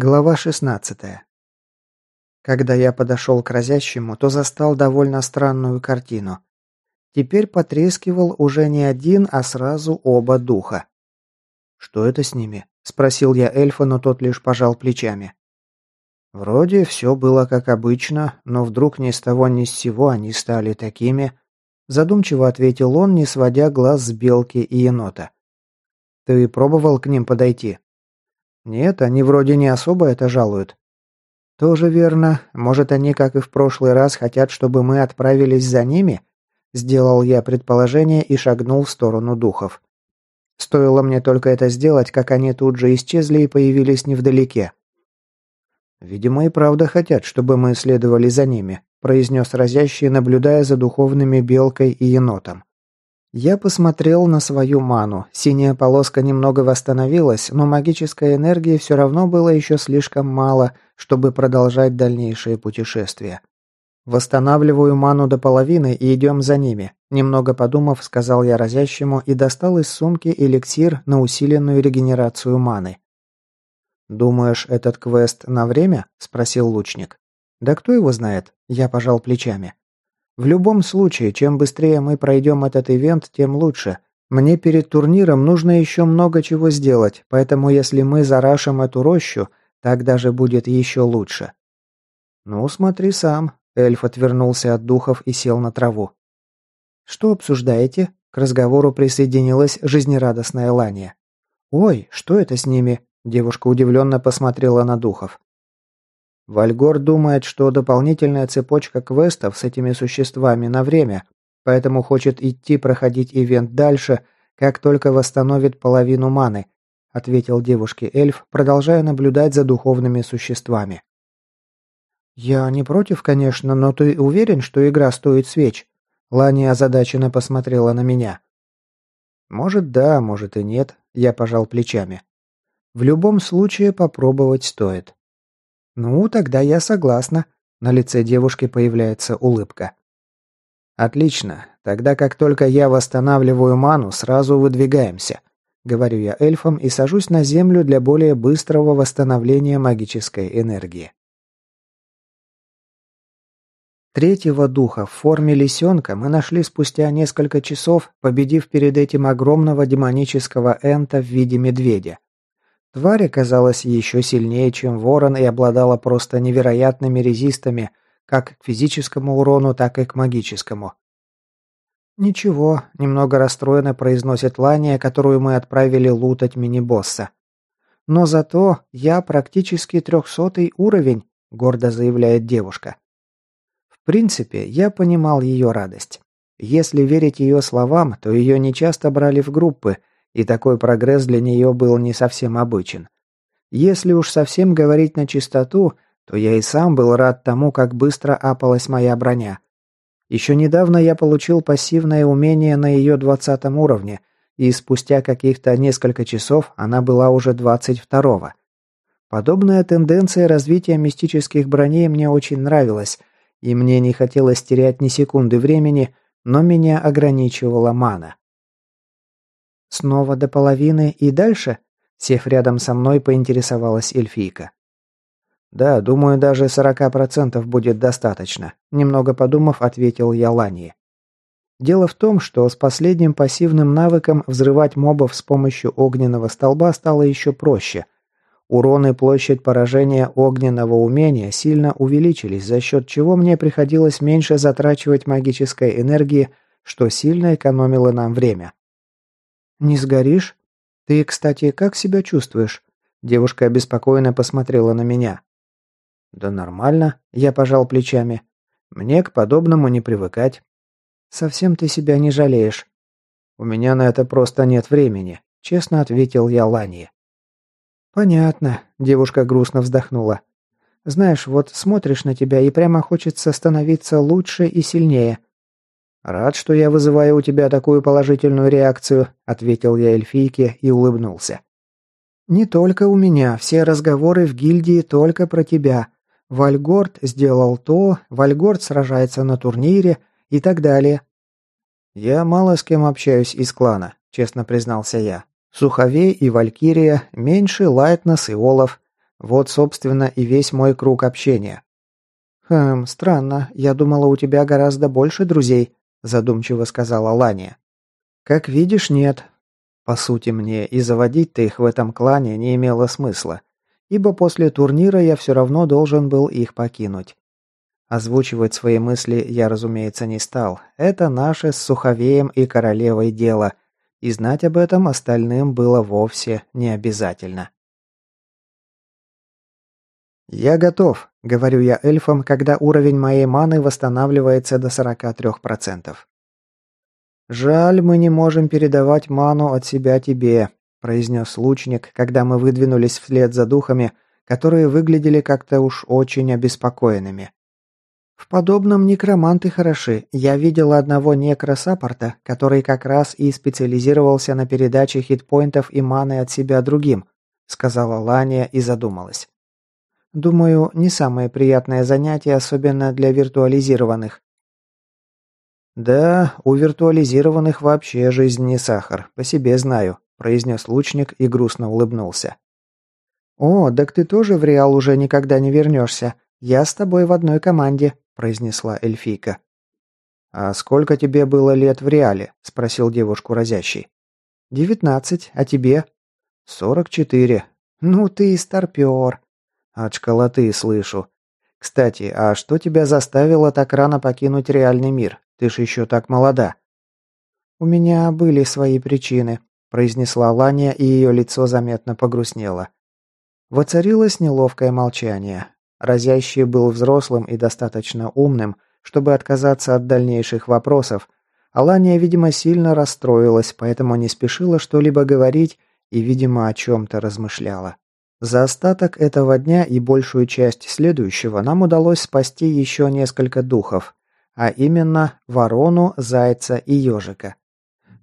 Глава 16. Когда я подошел к разящему, то застал довольно странную картину. Теперь потрескивал уже не один, а сразу оба духа. «Что это с ними?» – спросил я эльфа, но тот лишь пожал плечами. Вроде все было как обычно, но вдруг ни с того ни с сего они стали такими. Задумчиво ответил он, не сводя глаз с белки и енота. «Ты пробовал к ним подойти?» Нет, они вроде не особо это жалуют. Тоже верно. Может, они, как и в прошлый раз, хотят, чтобы мы отправились за ними? Сделал я предположение и шагнул в сторону духов. Стоило мне только это сделать, как они тут же исчезли и появились невдалеке. «Видимо, и правда хотят, чтобы мы следовали за ними», произнес разящий, наблюдая за духовными белкой и енотом. Я посмотрел на свою ману. Синяя полоска немного восстановилась, но магической энергии все равно было еще слишком мало, чтобы продолжать дальнейшее путешествие. «Восстанавливаю ману до половины и идем за ними», – немного подумав, сказал я разящему и достал из сумки эликсир на усиленную регенерацию маны. «Думаешь, этот квест на время?» – спросил лучник. «Да кто его знает?» – я пожал плечами. В любом случае, чем быстрее мы пройдем этот ивент, тем лучше. Мне перед турниром нужно еще много чего сделать, поэтому если мы зарашим эту рощу, так даже будет еще лучше. Ну, смотри сам. Эльф отвернулся от духов и сел на траву. Что обсуждаете? К разговору присоединилась жизнерадостная Лания. Ой, что это с ними? Девушка удивленно посмотрела на духов. Вальгор думает, что дополнительная цепочка квестов с этими существами на время, поэтому хочет идти проходить ивент дальше, как только восстановит половину маны, ответил девушке эльф, продолжая наблюдать за духовными существами. Я не против, конечно, но ты уверен, что игра стоит свеч? Лани озадаченно посмотрела на меня. Может, да, может и нет, я пожал плечами. В любом случае попробовать стоит. «Ну, тогда я согласна». На лице девушки появляется улыбка. «Отлично. Тогда как только я восстанавливаю ману, сразу выдвигаемся», — говорю я эльфам и сажусь на землю для более быстрого восстановления магической энергии. Третьего духа в форме лисенка мы нашли спустя несколько часов, победив перед этим огромного демонического энта в виде медведя. Тварь оказалась еще сильнее, чем ворон, и обладала просто невероятными резистами, как к физическому урону, так и к магическому. «Ничего», — немного расстроенно произносит Лания, которую мы отправили лутать мини-босса. «Но зато я практически трехсотый уровень», — гордо заявляет девушка. В принципе, я понимал ее радость. Если верить ее словам, то ее нечасто брали в группы, и такой прогресс для нее был не совсем обычен. Если уж совсем говорить на чистоту, то я и сам был рад тому, как быстро апалась моя броня. Еще недавно я получил пассивное умение на ее двадцатом уровне, и спустя каких-то несколько часов она была уже двадцать второго. Подобная тенденция развития мистических броней мне очень нравилась, и мне не хотелось терять ни секунды времени, но меня ограничивала мана. «Снова до половины и дальше?» Сев рядом со мной, поинтересовалась эльфийка. «Да, думаю, даже сорока процентов будет достаточно», немного подумав, ответил я Лании. Дело в том, что с последним пассивным навыком взрывать мобов с помощью огненного столба стало еще проще. Урон и площадь поражения огненного умения сильно увеличились, за счет чего мне приходилось меньше затрачивать магической энергии, что сильно экономило нам время. «Не сгоришь? Ты, кстати, как себя чувствуешь?» Девушка обеспокоенно посмотрела на меня. «Да нормально», — я пожал плечами. «Мне к подобному не привыкать». «Совсем ты себя не жалеешь?» «У меня на это просто нет времени», — честно ответил я Ланье. «Понятно», — девушка грустно вздохнула. «Знаешь, вот смотришь на тебя и прямо хочется становиться лучше и сильнее. «Рад, что я вызываю у тебя такую положительную реакцию», — ответил я эльфийке и улыбнулся. «Не только у меня. Все разговоры в гильдии только про тебя. Вальгорд сделал то, Вальгорд сражается на турнире и так далее». «Я мало с кем общаюсь из клана», — честно признался я. «Суховей и Валькирия, меньше Лайтнес и Олаф. Вот, собственно, и весь мой круг общения. «Хм, странно. Я думала, у тебя гораздо больше друзей», – задумчиво сказала Лания. «Как видишь, нет. По сути, мне и заводить-то их в этом клане не имело смысла, ибо после турнира я все равно должен был их покинуть. Озвучивать свои мысли я, разумеется, не стал. Это наше с Суховеем и Королевой дело, и знать об этом остальным было вовсе не обязательно. «Я готов», — говорю я эльфам, когда уровень моей маны восстанавливается до 43%. «Жаль, мы не можем передавать ману от себя тебе», — произнес лучник, когда мы выдвинулись вслед за духами, которые выглядели как-то уж очень обеспокоенными. В подобном некроманты хороши. Я видела одного некросаппорта, который как раз и специализировался на передаче хитпоинтов и маны от себя другим, сказала Лания и задумалась. Думаю, не самое приятное занятие, особенно для виртуализированных. Да, у виртуализированных вообще жизнь не сахар, по себе знаю, произнес лучник и грустно улыбнулся. О, так ты тоже в Реал уже никогда не вернешься. Я с тобой в одной команде, произнесла эльфийка. «А сколько тебе было лет в реале?» – спросил девушку разящий. «Девятнадцать. А тебе?» «Сорок четыре. Ну ты и старпер». «От школоты слышу. Кстати, а что тебя заставило так рано покинуть реальный мир? Ты ж еще так молода». «У меня были свои причины», – произнесла Ланя, и ее лицо заметно погрустнело. Воцарилось неловкое молчание. Разящий был взрослым и достаточно умным, чтобы отказаться от дальнейших вопросов. Алания, видимо, сильно расстроилась, поэтому не спешила что-либо говорить и, видимо, о чем-то размышляла. За остаток этого дня и большую часть следующего нам удалось спасти еще несколько духов, а именно ворону, зайца и ежика.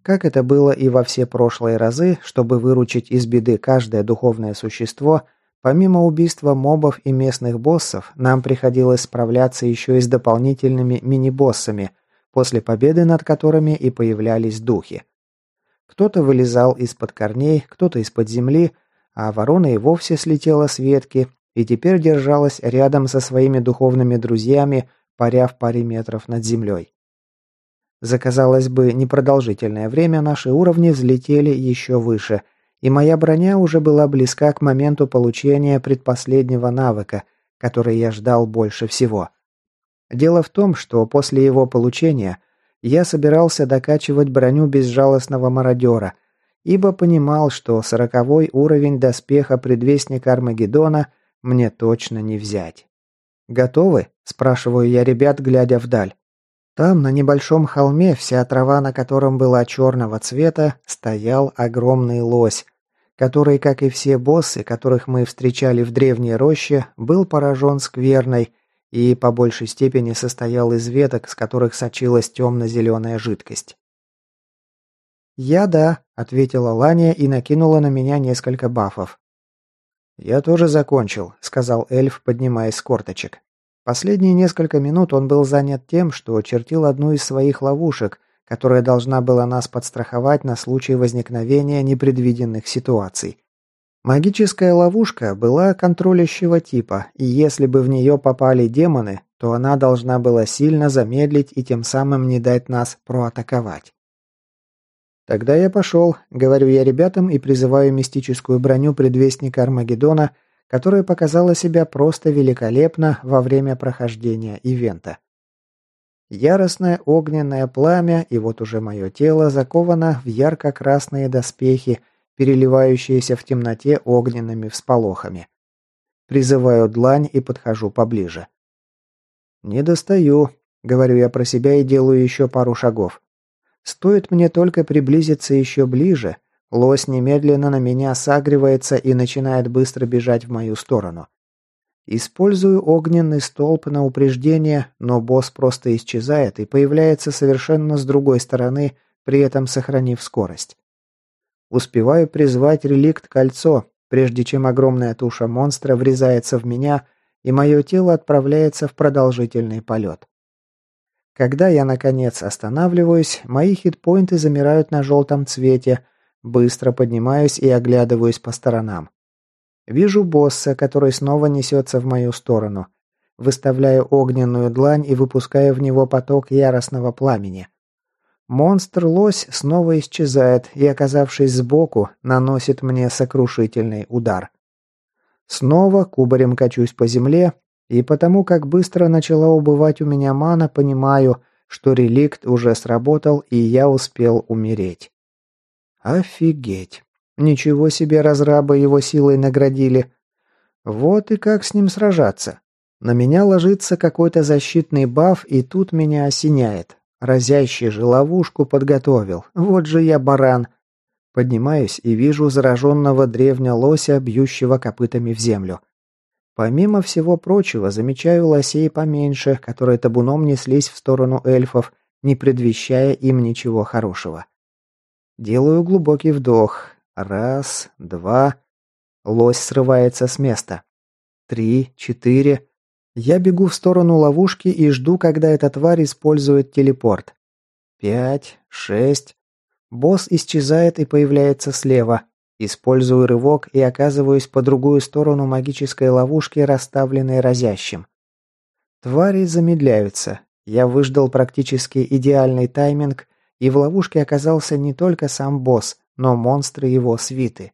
Как это было и во все прошлые разы, чтобы выручить из беды каждое духовное существо – Помимо убийства мобов и местных боссов, нам приходилось справляться еще и с дополнительными мини-боссами, после победы над которыми и появлялись духи. Кто-то вылезал из-под корней, кто-то из-под земли, а ворона и вовсе слетела с ветки и теперь держалась рядом со своими духовными друзьями, паря в паре метров над землей. За, казалось бы, непродолжительное время наши уровни взлетели еще выше – и моя броня уже была близка к моменту получения предпоследнего навыка, который я ждал больше всего. Дело в том, что после его получения я собирался докачивать броню безжалостного мародера, ибо понимал, что сороковой уровень доспеха предвестника Армагеддона мне точно не взять. «Готовы?» – спрашиваю я ребят, глядя вдаль. Там, на небольшом холме, вся трава на котором была черного цвета, стоял огромный лось, который, как и все боссы, которых мы встречали в древней роще, был поражен скверной и по большей степени состоял из веток, с которых сочилась темно-зеленая жидкость. «Я да», — ответила Ланя и накинула на меня несколько бафов. «Я тоже закончил», — сказал эльф, поднимаясь с корточек. Последние несколько минут он был занят тем, что чертил одну из своих ловушек, которая должна была нас подстраховать на случай возникновения непредвиденных ситуаций. Магическая ловушка была контролящего типа, и если бы в нее попали демоны, то она должна была сильно замедлить и тем самым не дать нас проатаковать. Тогда я пошел, говорю я ребятам и призываю мистическую броню предвестника Армагеддона – которая показала себя просто великолепно во время прохождения ивента. Яростное огненное пламя, и вот уже мое тело заковано в ярко-красные доспехи, переливающиеся в темноте огненными всполохами. Призываю длань и подхожу поближе. «Не достаю», — говорю я про себя и делаю еще пару шагов. Стоит мне только приблизиться еще ближе, Лось немедленно на меня сагривается и начинает быстро бежать в мою сторону. Использую огненный столб на упреждение, но босс просто исчезает и появляется совершенно с другой стороны, при этом сохранив скорость. Успеваю призвать реликт кольцо, прежде чем огромная туша монстра врезается в меня, и мое тело отправляется в продолжительный полет. Когда я, наконец, останавливаюсь, мои хитпоинты замирают на желтом цвете – Быстро поднимаюсь и оглядываюсь по сторонам. Вижу босса, который снова несется в мою сторону. Выставляю огненную длань и выпускаю в него поток яростного пламени. Монстр-лось снова исчезает и, оказавшись сбоку, наносит мне сокрушительный удар. Снова кубарем качусь по земле, и потому как быстро начала убывать у меня мана, понимаю, что реликт уже сработал, и я успел умереть. Офигеть. Ничего себе разрабы его силой наградили. Вот и как с ним сражаться. На меня ложится какой-то защитный баф, и тут меня осеняет. Разящий же ловушку подготовил. Вот же я баран. Поднимаюсь и вижу зараженного древня лося, бьющего копытами в землю. Помимо всего прочего, замечаю лосей поменьше, которые табуном неслись в сторону эльфов, не предвещая им ничего хорошего. Делаю глубокий вдох. Раз, два. Лось срывается с места. Три, четыре. Я бегу в сторону ловушки и жду, когда эта тварь использует телепорт. Пять, шесть. Босс исчезает и появляется слева. Использую рывок и оказываюсь по другую сторону магической ловушки, расставленной разящим. Твари замедляются. Я выждал практически идеальный тайминг, и в ловушке оказался не только сам босс, но монстры его свиты.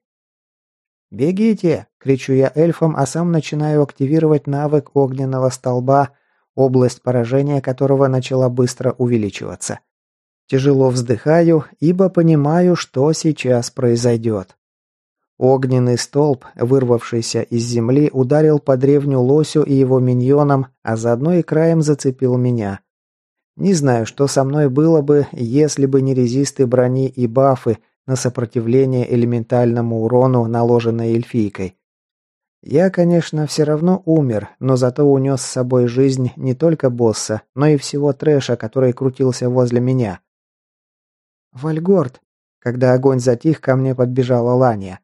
«Бегите!» – кричу я эльфам, а сам начинаю активировать навык огненного столба, область поражения которого начала быстро увеличиваться. Тяжело вздыхаю, ибо понимаю, что сейчас произойдет. Огненный столб, вырвавшийся из земли, ударил по древню лосю и его миньонам, а заодно и краем зацепил меня. Не знаю, что со мной было бы, если бы не резисты брони и бафы на сопротивление элементальному урону, наложенной эльфийкой. Я, конечно, все равно умер, но зато унес с собой жизнь не только босса, но и всего трэша, который крутился возле меня. «Вальгорд!» Когда огонь затих, ко мне подбежала Лания.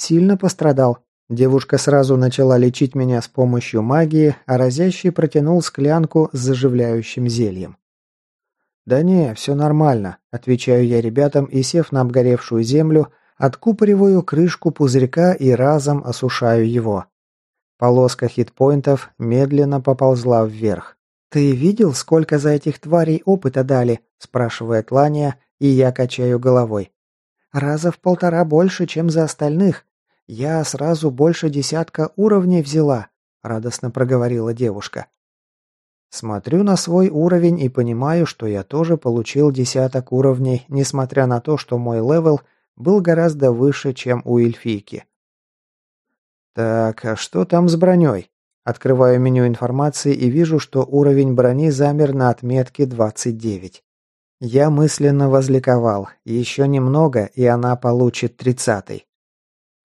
Сильно пострадал. Девушка сразу начала лечить меня с помощью магии, а разящий протянул склянку с заживляющим зельем. «Да не, все нормально», – отвечаю я ребятам и, сев на обгоревшую землю, откупориваю крышку пузырька и разом осушаю его. Полоска хитпоинтов медленно поползла вверх. «Ты видел, сколько за этих тварей опыта дали?» – спрашивает Лания, и я качаю головой. «Раза в полтора больше, чем за остальных. «Я сразу больше десятка уровней взяла», – радостно проговорила девушка. Смотрю на свой уровень и понимаю, что я тоже получил десяток уровней, несмотря на то, что мой левел был гораздо выше, чем у эльфийки. Так, а что там с броней? Открываю меню информации и вижу, что уровень брони замер на отметке 29. Я мысленно возликовал. Еще немного, и она получит тридцатый.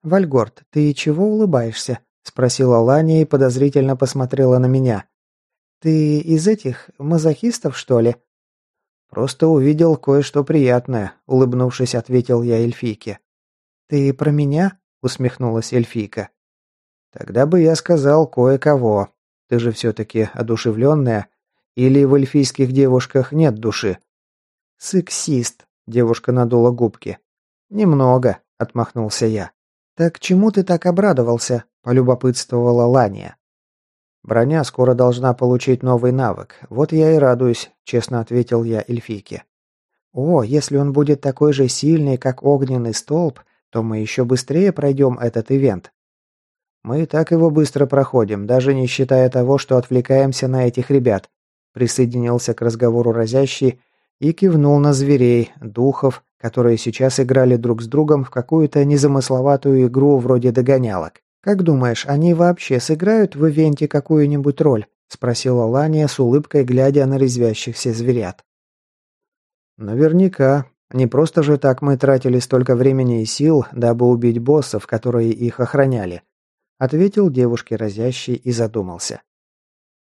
«Вальгорд, ты чего улыбаешься?» – спросила Ланя и подозрительно посмотрела на меня. «Ты из этих мазохистов, что ли?» «Просто увидел кое-что приятное», – улыбнувшись, ответил я эльфийке. «Ты про меня?» – усмехнулась эльфийка. «Тогда бы я сказал кое-кого. Ты же все-таки одушевленная. Или в эльфийских девушках нет души?» «Сексист», – девушка надула губки. «Немного», – отмахнулся я. «Так чему ты так обрадовался?» – полюбопытствовала Лания. «Броня скоро должна получить новый навык. Вот я и радуюсь», – честно ответил я эльфийке. «О, если он будет такой же сильный, как огненный столб, то мы еще быстрее пройдем этот ивент». «Мы так его быстро проходим, даже не считая того, что отвлекаемся на этих ребят», – присоединился к разговору разящий и кивнул на зверей, духов, которые сейчас играли друг с другом в какую-то незамысловатую игру вроде догонялок. «Как думаешь, они вообще сыграют в ивенте какую-нибудь роль?» – спросила Лания с улыбкой, глядя на резвящихся зверят. «Наверняка. Не просто же так мы тратили столько времени и сил, дабы убить боссов, которые их охраняли», – ответил девушке разящий и задумался.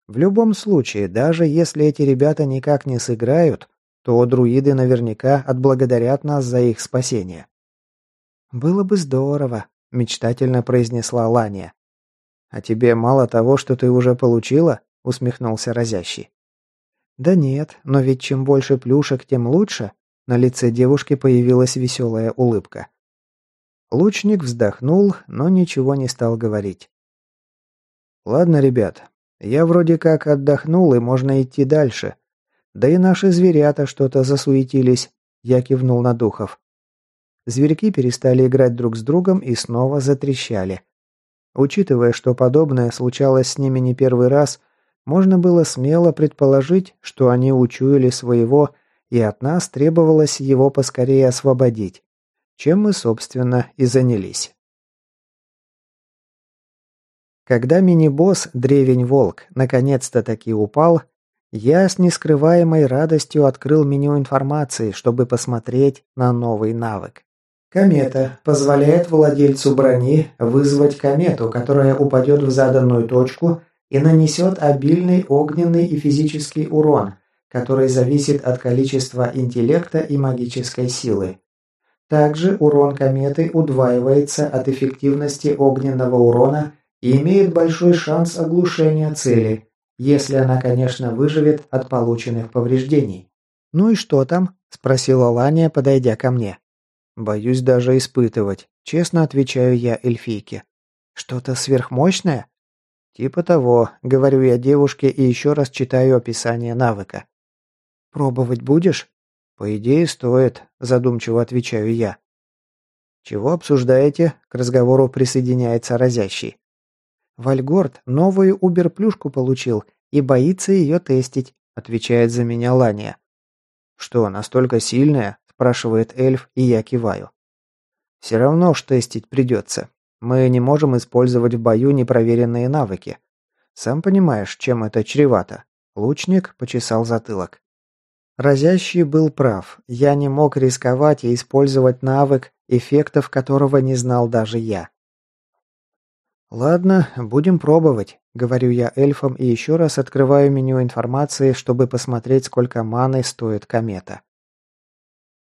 «В любом случае, даже если эти ребята никак не сыграют, то друиды наверняка отблагодарят нас за их спасение. «Было бы здорово», – мечтательно произнесла Лания. «А тебе мало того, что ты уже получила?» – усмехнулся разящий. «Да нет, но ведь чем больше плюшек, тем лучше». На лице девушки появилась веселая улыбка. Лучник вздохнул, но ничего не стал говорить. «Ладно, ребят, я вроде как отдохнул, и можно идти дальше. Да и наши зверята что-то засуетились», — я кивнул на духов. Зверьки перестали играть друг с другом и снова затрещали. Учитывая, что подобное случалось с ними не первый раз, можно было смело предположить, что они учуяли своего, и от нас требовалось его поскорее освободить чем мы, собственно, и занялись. Когда мини-босс Древень-Волк наконец-то таки упал, я с нескрываемой радостью открыл меню информации, чтобы посмотреть на новый навык. Комета позволяет владельцу брони вызвать комету, которая упадет в заданную точку и нанесет обильный огненный и физический урон, который зависит от количества интеллекта и магической силы. Также урон кометы удваивается от эффективности огненного урона и имеет большой шанс оглушения цели, если она, конечно, выживет от полученных повреждений. «Ну и что там?» – спросила Ланя, подойдя ко мне. «Боюсь даже испытывать», – честно отвечаю я эльфийке. «Что-то сверхмощное?» «Типа того», – говорю я девушке и еще раз читаю описание навыка. «Пробовать будешь?» «По идее, стоит», – задумчиво отвечаю я. «Чего обсуждаете?» – к разговору присоединяется разящий. «Вальгорд новую убер-плюшку получил и боится ее тестить», – отвечает за меня Лания. «Что, настолько сильная?» – спрашивает эльф, и я киваю. «Все равно ж тестить придется. Мы не можем использовать в бою непроверенные навыки. Сам понимаешь, чем это чревато». Лучник почесал затылок. Разящий был прав. Я не мог рисковать и использовать навык, эффектов которого не знал даже я. «Ладно, будем пробовать», — говорю я эльфам и еще раз открываю меню информации, чтобы посмотреть, сколько маны стоит комета.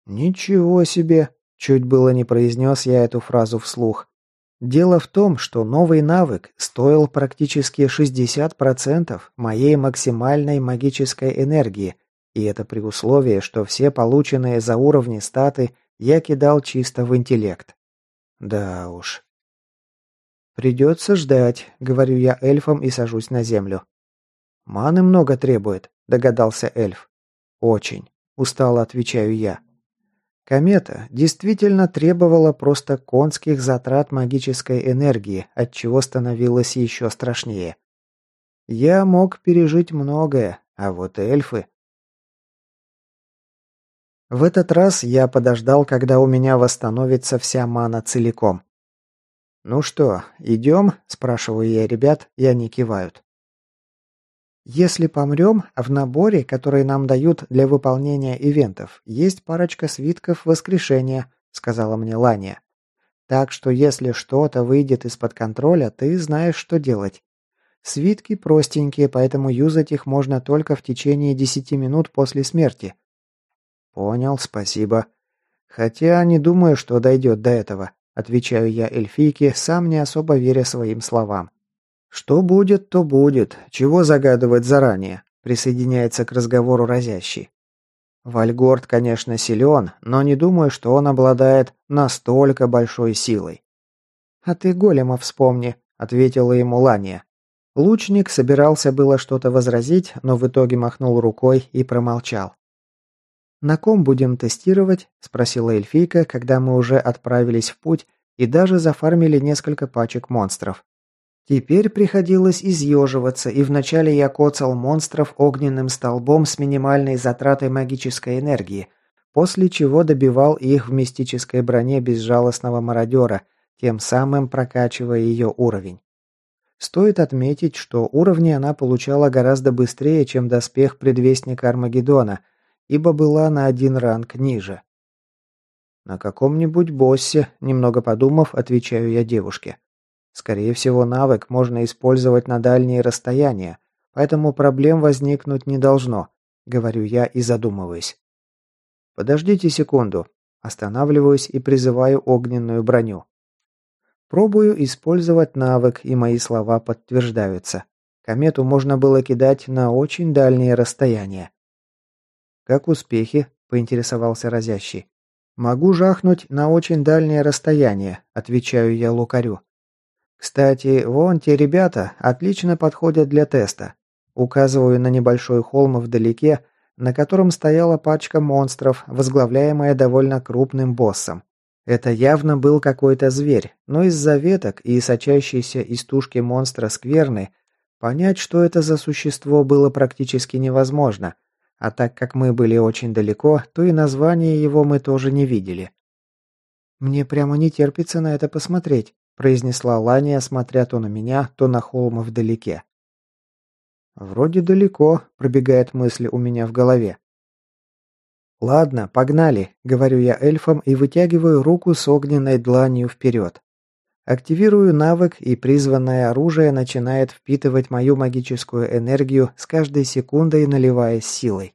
«Ничего себе!» — чуть было не произнес я эту фразу вслух. Дело в том, что новый навык стоил практически 60% моей максимальной магической энергии — и это при условии, что все полученные за уровни статы я кидал чисто в интеллект. Да уж. «Придется ждать», — говорю я эльфам и сажусь на землю. «Маны много требует», — догадался эльф. «Очень», — устало отвечаю я. Комета действительно требовала просто конских затрат магической энергии, от чего становилось еще страшнее. Я мог пережить многое, а вот эльфы... В этот раз я подождал, когда у меня восстановится вся мана целиком. «Ну что, идем?» – спрашиваю я ребят, и они кивают. «Если помрем, в наборе, который нам дают для выполнения ивентов, есть парочка свитков воскрешения», – сказала мне Лания. «Так что если что-то выйдет из-под контроля, ты знаешь, что делать. Свитки простенькие, поэтому юзать их можно только в течение десяти минут после смерти. «Понял, спасибо. Хотя не думаю, что дойдет до этого», — отвечаю я эльфийке, сам не особо веря своим словам. «Что будет, то будет. Чего загадывать заранее?» — присоединяется к разговору разящий. Вальгорд, конечно, силен, но не думаю, что он обладает настолько большой силой. «А ты голема вспомни», — ответила ему Лания. Лучник собирался было что-то возразить, но в итоге махнул рукой и промолчал. «На ком будем тестировать?» – спросила эльфийка, когда мы уже отправились в путь и даже зафармили несколько пачек монстров. Теперь приходилось изъеживаться, и вначале я коцал монстров огненным столбом с минимальной затратой магической энергии, после чего добивал их в мистической броне безжалостного мародера, тем самым прокачивая ее уровень. Стоит отметить, что уровни она получала гораздо быстрее, чем доспех предвестника Армагеддона – ибо была на один ранг ниже. На каком-нибудь боссе, немного подумав, отвечаю я девушке. Скорее всего, навык можно использовать на дальние расстояния, поэтому проблем возникнуть не должно, говорю я и задумываюсь. Подождите секунду. Останавливаюсь и призываю огненную броню. Пробую использовать навык, и мои слова подтверждаются. Комету можно было кидать на очень дальние расстояния. «Как успехи?» – поинтересовался разящий. «Могу жахнуть на очень дальнее расстояние», – отвечаю я лукарю. «Кстати, вон те ребята отлично подходят для теста». Указываю на небольшой холм вдалеке, на котором стояла пачка монстров, возглавляемая довольно крупным боссом. Это явно был какой-то зверь, но из-за веток и сочащейся из тушки монстра скверны понять, что это за существо, было практически невозможно – а так как мы были очень далеко, то и название его мы тоже не видели. «Мне прямо не терпится на это посмотреть», произнесла Лания, смотря то на меня, то на холм вдалеке. «Вроде далеко», – пробегает мысль у меня в голове. «Ладно, погнали», – говорю я эльфам и вытягиваю руку с огненной дланью вперед. Активирую навык, и призванное оружие начинает впитывать мою магическую энергию с каждой секундой, наливаясь силой.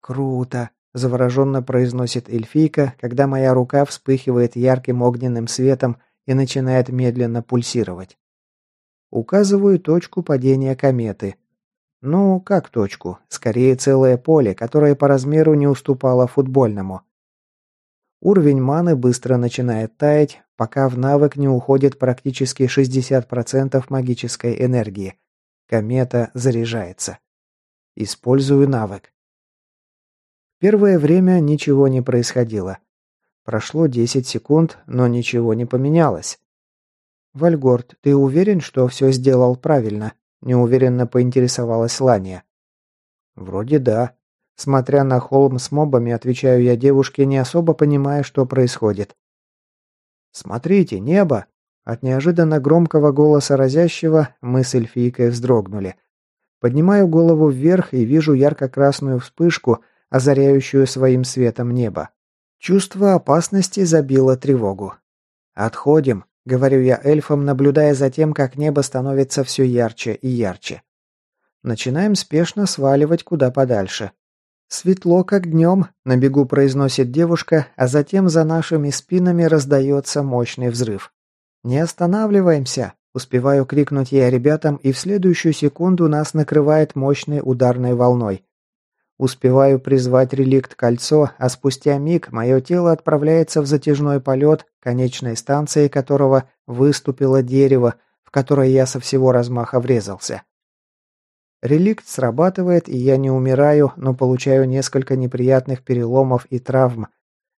«Круто!» – завороженно произносит эльфийка, когда моя рука вспыхивает ярким огненным светом и начинает медленно пульсировать. Указываю точку падения кометы. Ну, как точку? Скорее целое поле, которое по размеру не уступало футбольному. Уровень маны быстро начинает таять, пока в навык не уходит практически 60% магической энергии. Комета заряжается. Использую навык. Первое время ничего не происходило. Прошло 10 секунд, но ничего не поменялось. «Вальгорд, ты уверен, что все сделал правильно?» – неуверенно поинтересовалась Лания. «Вроде да», Смотря на холм с мобами, отвечаю я девушке, не особо понимая, что происходит. «Смотрите, небо!» От неожиданно громкого голоса разящего мы с эльфийкой вздрогнули. Поднимаю голову вверх и вижу ярко-красную вспышку, озаряющую своим светом небо. Чувство опасности забило тревогу. «Отходим», — говорю я эльфам, наблюдая за тем, как небо становится все ярче и ярче. Начинаем спешно сваливать куда подальше. «Светло, как днем», – на бегу произносит девушка, а затем за нашими спинами раздается мощный взрыв. «Не останавливаемся!» – успеваю крикнуть я ребятам, и в следующую секунду нас накрывает мощной ударной волной. Успеваю призвать реликт кольцо, а спустя миг мое тело отправляется в затяжной полет, конечной станцией которого выступило дерево, в которое я со всего размаха врезался. Реликт срабатывает, и я не умираю, но получаю несколько неприятных переломов и травм.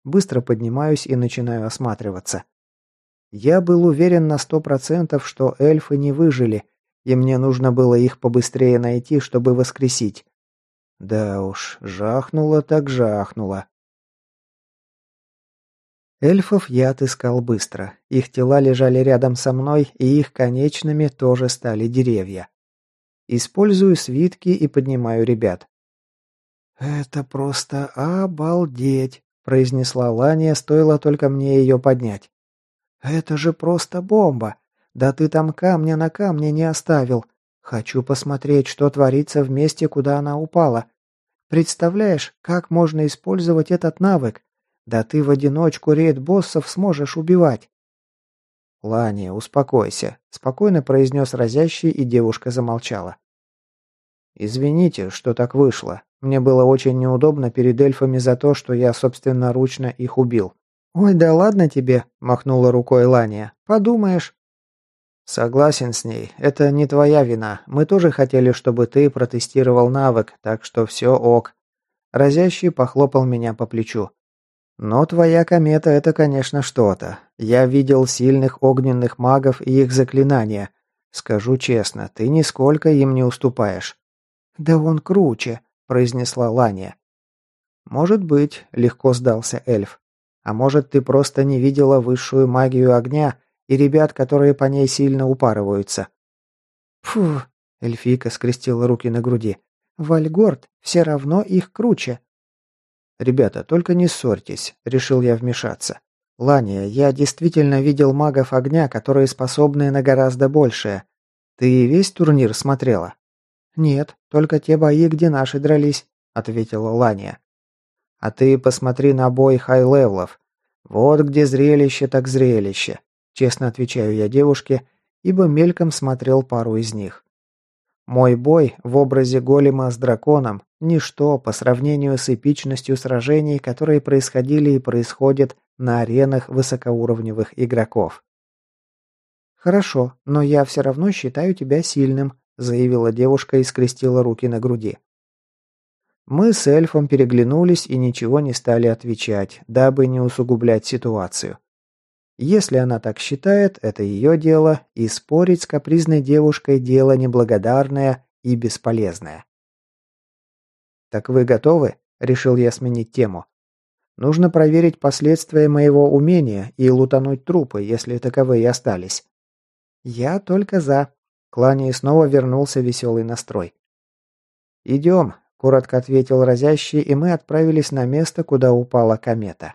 Быстро поднимаюсь и начинаю осматриваться. Я был уверен на сто процентов, что эльфы не выжили, и мне нужно было их побыстрее найти, чтобы воскресить. Да уж, жахнуло так жахнуло. Эльфов я отыскал быстро. Их тела лежали рядом со мной, и их конечными тоже стали деревья. Использую свитки и поднимаю ребят. «Это просто обалдеть!» – произнесла Лания, стоило только мне ее поднять. «Это же просто бомба! Да ты там камня на камне не оставил! Хочу посмотреть, что творится в месте, куда она упала. Представляешь, как можно использовать этот навык? Да ты в одиночку рейд боссов сможешь убивать!» «Лания, успокойся», – спокойно произнес разящий, и девушка замолчала. «Извините, что так вышло. Мне было очень неудобно перед эльфами за то, что я собственноручно их убил». «Ой, да ладно тебе», – махнула рукой Лания. «Подумаешь». «Согласен с ней. Это не твоя вина. Мы тоже хотели, чтобы ты протестировал навык, так что все ок». Разящий похлопал меня по плечу. «Но твоя комета – это, конечно, что-то. Я видел сильных огненных магов и их заклинания. Скажу честно, ты нисколько им не уступаешь». «Да он круче», – произнесла Лания. «Может быть», – легко сдался эльф. «А может, ты просто не видела высшую магию огня и ребят, которые по ней сильно упарываются?» «Фу», – эльфийка скрестила руки на груди. «Вальгорд все равно их круче». «Ребята, только не ссорьтесь», – решил я вмешаться. «Лания, я действительно видел магов огня, которые способны на гораздо большее. Ты весь турнир смотрела?» «Нет, только те бои, где наши дрались», — ответила Лания. «А ты посмотри на бой хай-левелов. Вот где зрелище так зрелище», — честно отвечаю я девушке, ибо мельком смотрел пару из них. Мой бой в образе голема с драконом Ничто по сравнению с эпичностью сражений, которые происходили и происходят на аренах высокоуровневых игроков. «Хорошо, но я все равно считаю тебя сильным», заявила девушка и скрестила руки на груди. Мы с эльфом переглянулись и ничего не стали отвечать, дабы не усугублять ситуацию. Если она так считает, это ее дело, и спорить с капризной девушкой дело неблагодарное и бесполезное. «Так вы готовы?» – решил я сменить тему. «Нужно проверить последствия моего умения и лутануть трупы, если таковые остались». «Я только за». Клане снова вернулся веселый настрой. «Идем», – коротко ответил разящий, и мы отправились на место, куда упала комета.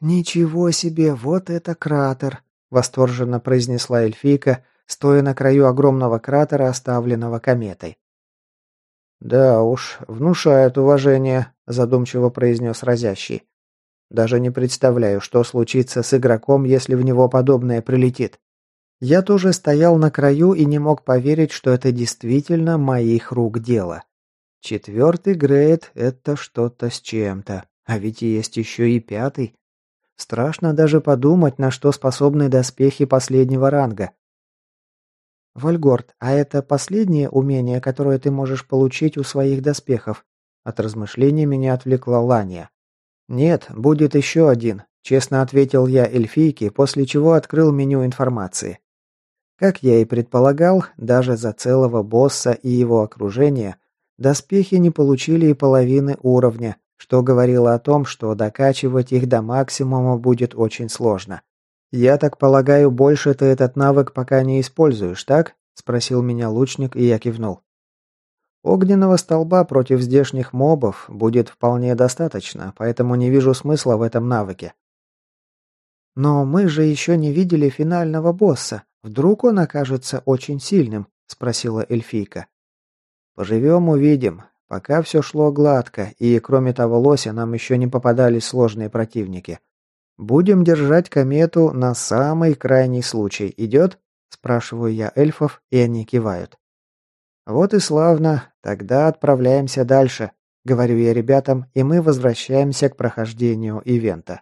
«Ничего себе, вот это кратер!» – восторженно произнесла эльфийка, стоя на краю огромного кратера, оставленного кометой. «Да уж, внушает уважение», – задумчиво произнес разящий. «Даже не представляю, что случится с игроком, если в него подобное прилетит. Я тоже стоял на краю и не мог поверить, что это действительно моих рук дело. Четвертый грейд – это что-то с чем-то. А ведь есть еще и пятый. Страшно даже подумать, на что способны доспехи последнего ранга. «Вольгорд, а это последнее умение, которое ты можешь получить у своих доспехов?» От размышлений меня отвлекла Лания. «Нет, будет еще один», – честно ответил я эльфийке, после чего открыл меню информации. Как я и предполагал, даже за целого босса и его окружение доспехи не получили и половины уровня, что говорило о том, что докачивать их до максимума будет очень сложно. «Я так полагаю, больше ты этот навык пока не используешь, так?» – спросил меня лучник, и я кивнул. Огненного столба против здешних мобов будет вполне достаточно, поэтому не вижу смысла в этом навыке. Но мы же еще не видели финального босса. Вдруг он окажется очень сильным, спросила эльфийка. Поживем, увидим. Пока все шло гладко, и кроме того лося нам еще не попадались сложные противники. «Будем держать комету на самый крайний случай. Идет?» – спрашиваю я эльфов, и они кивают. «Вот и славно. Тогда отправляемся дальше», – говорю я ребятам, и мы возвращаемся к прохождению ивента.